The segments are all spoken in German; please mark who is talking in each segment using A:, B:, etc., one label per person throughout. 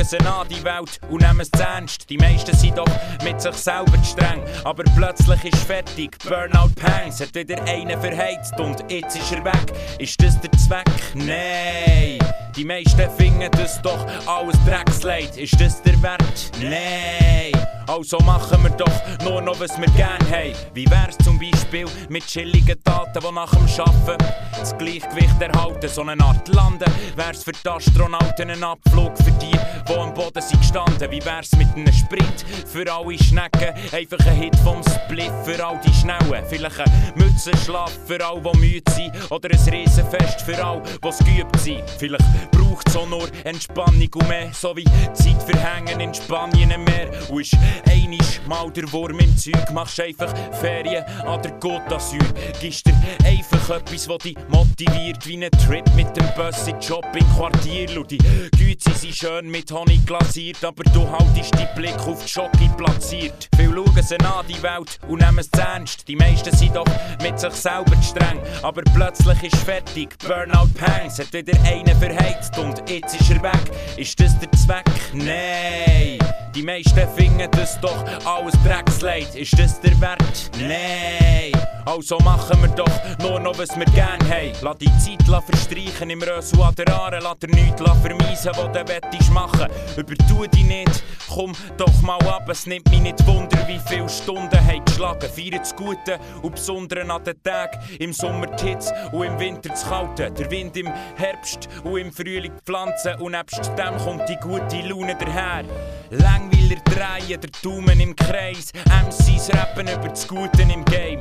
A: schauen sie an die Welt und nehmen es ernst. Die meisten sind doch mit sich selber streng. Aber plötzlich ist fertig, Burnout Pangs hat wieder einen verheizt und jetzt ist er weg. Ist das der Zweck? Nein. Die meisten finden das doch alles Drecksleid. Ist das der Wert? Nein. Also machen wir doch nur noch, was wir gern haben. Wie wär's zum Beispiel mit chilligen Taten, die nach dem Arbeiten das Gleichgewicht erhalten? So eine Art Landen wär's für die Astronauten ein Abflug für die, die am Boden sind gestanden. Wie wär's mit einem Sprint für alle Schnecken? Einfach ein Hit vom Split für all die Schnellen. Vielleicht ein Mützenschlaf für alle, die müde sind. Oder ein Riesenfest für alle, die geübt sind. Vielleicht braucht so nur Entspannung und mehr. So wie Zeit verhängen in Spanien im Meer. Und ist einisch mal der Wurm im Zeug, machst einfach Ferien an der Côte d'Azur. Gibst dir einfach etwas, das dich motiviert, wie ein Trip mit dem Bus in Shopping-Quartier. Schau, die Güte sind schön mit Honig glasiert, aber du haltest die Blick auf die Schocke platziert. Viele schauen sie an die Welt und nehmen es ernst. Die meisten sind doch mit sich selber streng, aber plötzlich ist fertig. Burnout Pangs hat wieder einen verheizt und jetzt ist er weg. Ist das der Zweck? Nein. Die meisten finden das doch alles Drecksleid. Ist das der Wert? Nein. Also machen wir doch nur noch, was wir gern haben. Lass die Zeit verstreichen im Rössel an der Aare. Lass dir nichts vermeisen, was du wettest machen. Übertu dich nicht, komm doch mal ab. Es nimmt mich nicht Wunder, wie viele Stunden haben geschlagen. Feiern das Gute und besonderen an den Tagen. Im Sommer die Hitze und im Winter das Kalte. Der Wind im Herbst und im Frühling die Pflanzen. Und nebst dem kommt die gute Laune daher. Langweiler drehen, der Daumen im Kreis. MCs rappen über das Gute im Game.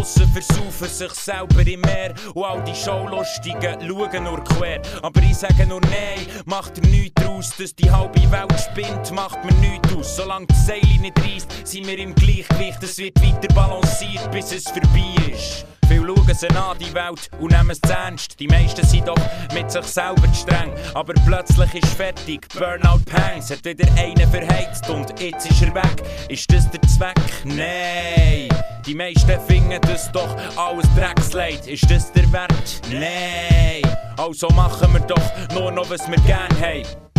A: Draussen versaufen sich selber im Meer. Und all die Showlustigen schauen nur quer. Aber ich sage nur nein, macht er nichts draus. Dass die halbe Welt spinnt, macht mir nichts aus. Solange die Seile nicht reißt, sind wir im Gleichgewicht. Es wird weiter balanciert, bis es vorbei ist. Viele schauen sie an die Welt und nehmen es ernst. Die meisten sind doch mit sich selber zu streng. Aber plötzlich ist fertig, Burnout Pangs hat wieder einen verheizt und jetzt ist er weg. Ist das der Zweck? Nein. Die meisten finden das doch alles Drecksleid. Ist das der Wert? Nein. Also machen wir doch nur noch, was wir gern haben.